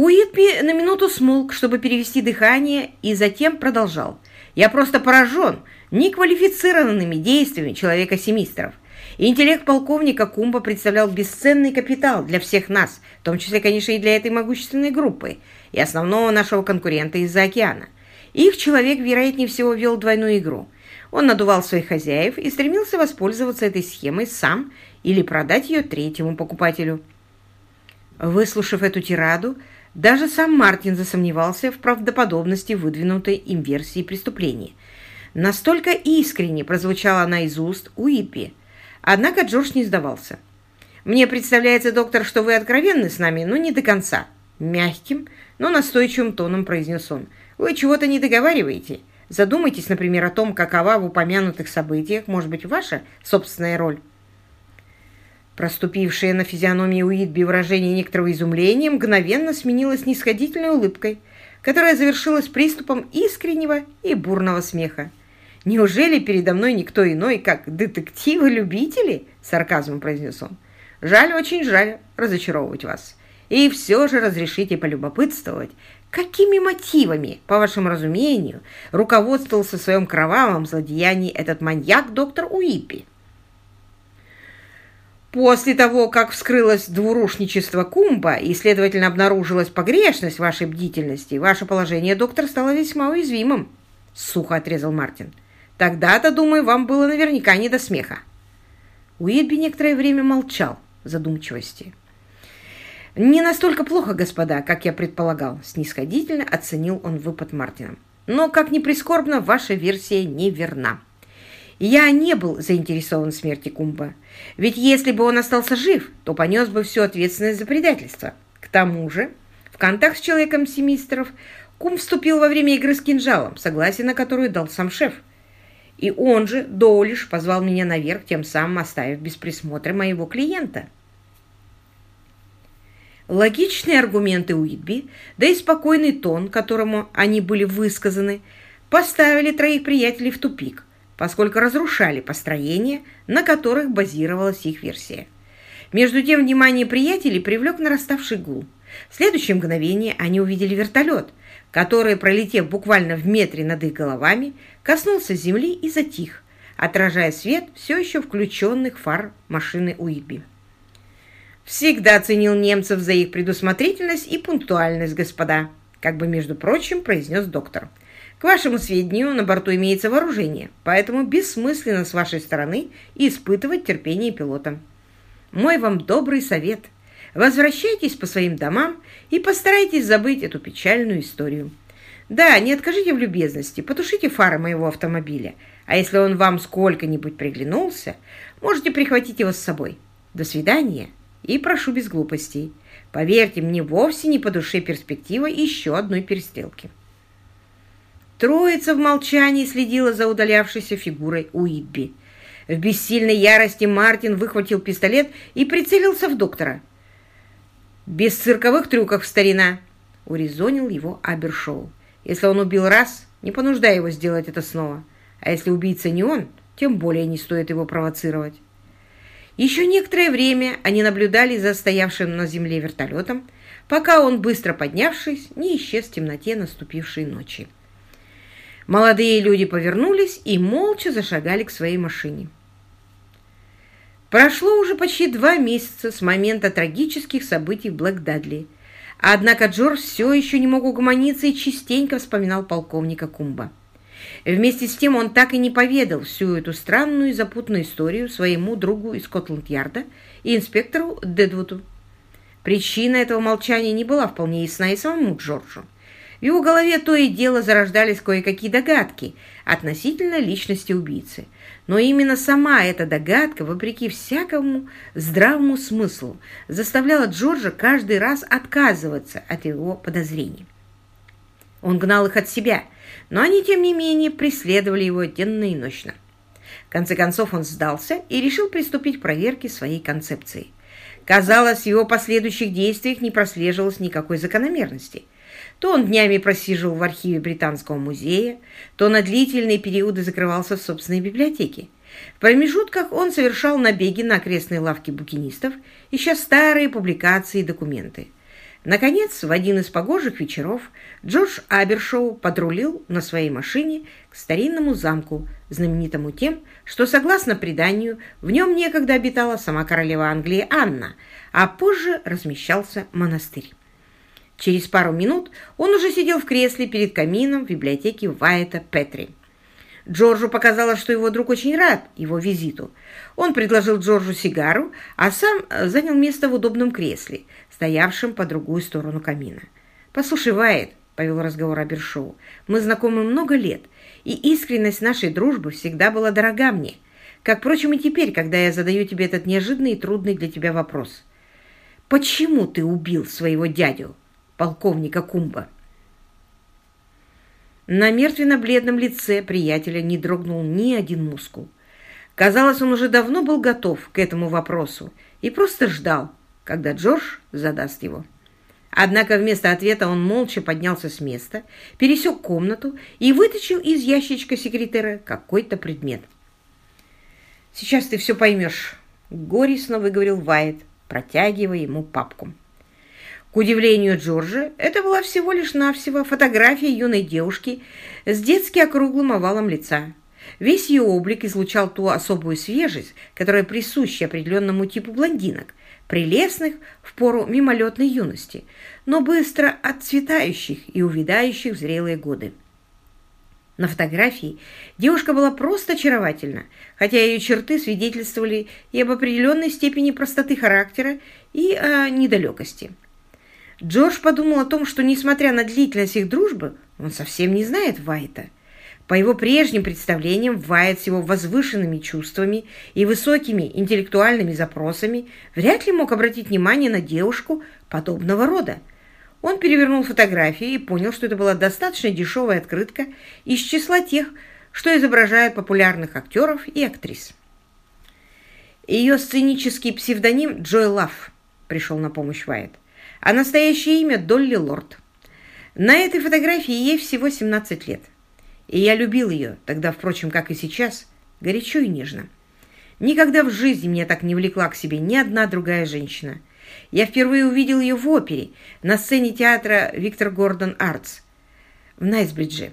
Уитби на минуту смолк, чтобы перевести дыхание, и затем продолжал. «Я просто поражен неквалифицированными действиями человека-семистров. Интеллект полковника Кумба представлял бесценный капитал для всех нас, в том числе, конечно, и для этой могущественной группы, и основного нашего конкурента из-за океана. Их человек, вероятнее всего, вел двойную игру. Он надувал своих хозяев и стремился воспользоваться этой схемой сам или продать ее третьему покупателю. Выслушав эту тираду, даже сам Мартин засомневался в правдоподобности выдвинутой им версии преступления. Настолько искренне прозвучала она из уст Уиппи. Однако Джордж не сдавался. «Мне представляется, доктор, что вы откровенны с нами, но не до конца». Мягким, но настойчивым тоном произнес он. «Вы чего-то не договариваете. Задумайтесь, например, о том, какова в упомянутых событиях может быть ваша собственная роль». Проступившее на физиономии Уитби выражение некоторого изумления мгновенно сменилось нисходительной улыбкой, которая завершилась приступом искреннего и бурного смеха. «Неужели передо мной никто иной, как детективы-любители?» — сарказмом произнес он. «Жаль, очень жаль разочаровывать вас. И все же разрешите полюбопытствовать, какими мотивами, по вашему разумению, руководствовался в своем кровавом злодеянии этот маньяк доктор Уиппи?» После того, как вскрылось двурушничество Кумба и, следовательно, обнаружилась погрешность вашей бдительности, ваше положение, доктор, стало весьма уязвимым, — сухо отрезал Мартин. Тогда-то, думаю, вам было наверняка не до смеха. Уитби некоторое время молчал задумчивости. «Не настолько плохо, господа, как я предполагал», — снисходительно оценил он выпад Мартина. «Но, как ни прискорбно, ваша версия неверна». Я не был заинтересован в смерти Кумба, ведь если бы он остался жив, то понес бы всю ответственность за предательство. К тому же, в контакт с человеком семистров Кум вступил во время игры с кинжалом, согласие на которую дал сам шеф. И он же, Доулиш, позвал меня наверх, тем самым оставив без присмотра моего клиента. Логичные аргументы Уитби, да и спокойный тон, которому они были высказаны, поставили троих приятелей в тупик поскольку разрушали построения, на которых базировалась их версия. Между тем внимание приятелей привлек нараставший гул. В следующее мгновение они увидели вертолет, который, пролетев буквально в метре над их головами, коснулся земли и затих, отражая свет все еще включенных фар машины Уиби. «Всегда ценил немцев за их предусмотрительность и пунктуальность, господа», как бы, между прочим, произнес доктор. К вашему сведению, на борту имеется вооружение, поэтому бессмысленно с вашей стороны испытывать терпение пилота. Мой вам добрый совет. Возвращайтесь по своим домам и постарайтесь забыть эту печальную историю. Да, не откажите в любезности, потушите фары моего автомобиля, а если он вам сколько-нибудь приглянулся, можете прихватить его с собой. До свидания и прошу без глупостей. Поверьте, мне вовсе не по душе перспектива еще одной перестрелки. Троица в молчании следила за удалявшейся фигурой Уитби. В бессильной ярости Мартин выхватил пистолет и прицелился в доктора. «Без цирковых трюков, старина!» — урезонил его Абершоу. «Если он убил раз, не понуждай его сделать это снова. А если убийца не он, тем более не стоит его провоцировать». Еще некоторое время они наблюдали за стоявшим на земле вертолетом, пока он, быстро поднявшись, не исчез в темноте наступившей ночи. Молодые люди повернулись и молча зашагали к своей машине. Прошло уже почти два месяца с момента трагических событий в Блэк-Дадли. Однако Джордж все еще не мог угомониться и частенько вспоминал полковника Кумба. Вместе с тем он так и не поведал всю эту странную и запутанную историю своему другу из Скотланд-Ярда и инспектору Дедвуду. Причина этого молчания не была вполне ясна и самому Джорджу. В его голове то и дело зарождались кое-какие догадки относительно личности убийцы. Но именно сама эта догадка, вопреки всякому здравому смыслу, заставляла Джорджа каждый раз отказываться от его подозрений. Он гнал их от себя, но они, тем не менее, преследовали его денно и ночно. В конце концов он сдался и решил приступить к проверке своей концепции. Казалось, в его последующих действиях не прослеживалось никакой закономерности – то он днями просиживал в архиве Британского музея, то на длительные периоды закрывался в собственной библиотеке. В промежутках он совершал набеги на окрестные лавки букинистов, ища старые публикации и документы. Наконец, в один из погожих вечеров Джордж Абершоу подрулил на своей машине к старинному замку, знаменитому тем, что, согласно преданию, в нем некогда обитала сама королева Англии Анна, а позже размещался монастырь. Через пару минут он уже сидел в кресле перед камином в библиотеке Вайта Петри. Джорджу показалось, что его друг очень рад его визиту. Он предложил Джорджу сигару, а сам занял место в удобном кресле, стоявшем по другую сторону камина. «Послушай, Вайт», — повел разговор Абершоу, — «мы знакомы много лет, и искренность нашей дружбы всегда была дорога мне, как, впрочем, и теперь, когда я задаю тебе этот неожиданный и трудный для тебя вопрос. Почему ты убил своего дядю, полковника Кумба?» На мертвенно-бледном лице приятеля не дрогнул ни один мускул. Казалось, он уже давно был готов к этому вопросу и просто ждал, когда Джордж задаст его. Однако вместо ответа он молча поднялся с места, пересек комнату и вытащил из ящичка секретаря какой-то предмет. «Сейчас ты все поймешь», — горестно выговорил Вайт, протягивая ему папку. К удивлению Джорджа, это была всего лишь навсего фотография юной девушки с детски округлым овалом лица. Весь ее облик излучал ту особую свежесть, которая присуща определенному типу блондинок, прелестных в пору мимолетной юности, но быстро отцветающих и увядающих в зрелые годы. На фотографии девушка была просто очаровательна, хотя ее черты свидетельствовали и об определенной степени простоты характера, и о недалекости. Джордж подумал о том, что, несмотря на длительность их дружбы, он совсем не знает Вайта. По его прежним представлениям, Вайт с его возвышенными чувствами и высокими интеллектуальными запросами вряд ли мог обратить внимание на девушку подобного рода. Он перевернул фотографию и понял, что это была достаточно дешевая открытка из числа тех, что изображают популярных актеров и актрис. Ее сценический псевдоним Джой Лав пришел на помощь Вайт а настоящее имя Долли Лорд. На этой фотографии ей всего 17 лет. И я любил ее, тогда, впрочем, как и сейчас, горячо и нежно. Никогда в жизни меня так не влекла к себе ни одна другая женщина. Я впервые увидел ее в опере на сцене театра Виктор Гордон Артс в Найсбридже.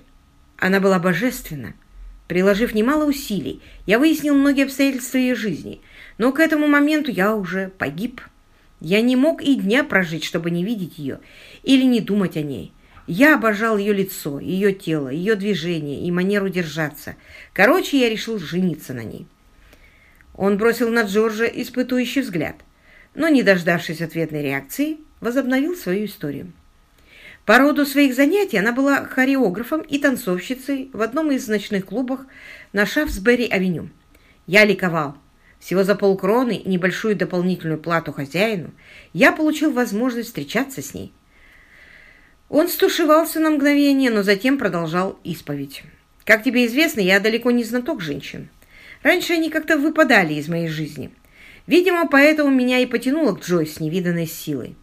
Она была божественна. Приложив немало усилий, я выяснил многие обстоятельства ее жизни, но к этому моменту я уже погиб. Я не мог и дня прожить, чтобы не видеть ее или не думать о ней. Я обожал ее лицо, ее тело, ее движение и манеру держаться. Короче, я решил жениться на ней. Он бросил на Джорджа испытующий взгляд, но, не дождавшись ответной реакции, возобновил свою историю. По роду своих занятий она была хореографом и танцовщицей в одном из ночных клубов на Шафсбери-авеню. Я ликовал. Всего за полкроны и небольшую дополнительную плату хозяину я получил возможность встречаться с ней. Он стушевался на мгновение, но затем продолжал исповедь. Как тебе известно, я далеко не знаток женщин. Раньше они как-то выпадали из моей жизни. Видимо, поэтому меня и потянуло к Джой с невиданной силой.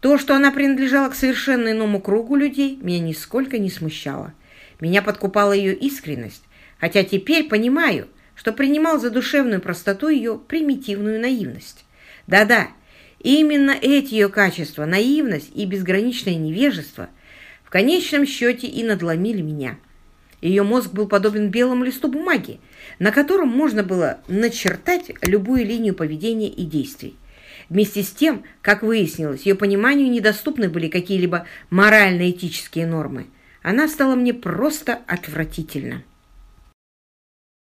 То, что она принадлежала к совершенно иному кругу людей, меня нисколько не смущало. Меня подкупала ее искренность, хотя теперь понимаю, что принимал за душевную простоту ее примитивную наивность. Да-да, именно эти ее качества, наивность и безграничное невежество, в конечном счете и надломили меня. Ее мозг был подобен белому листу бумаги, на котором можно было начертать любую линию поведения и действий. Вместе с тем, как выяснилось, ее пониманию недоступны были какие-либо морально-этические нормы. Она стала мне просто отвратительна.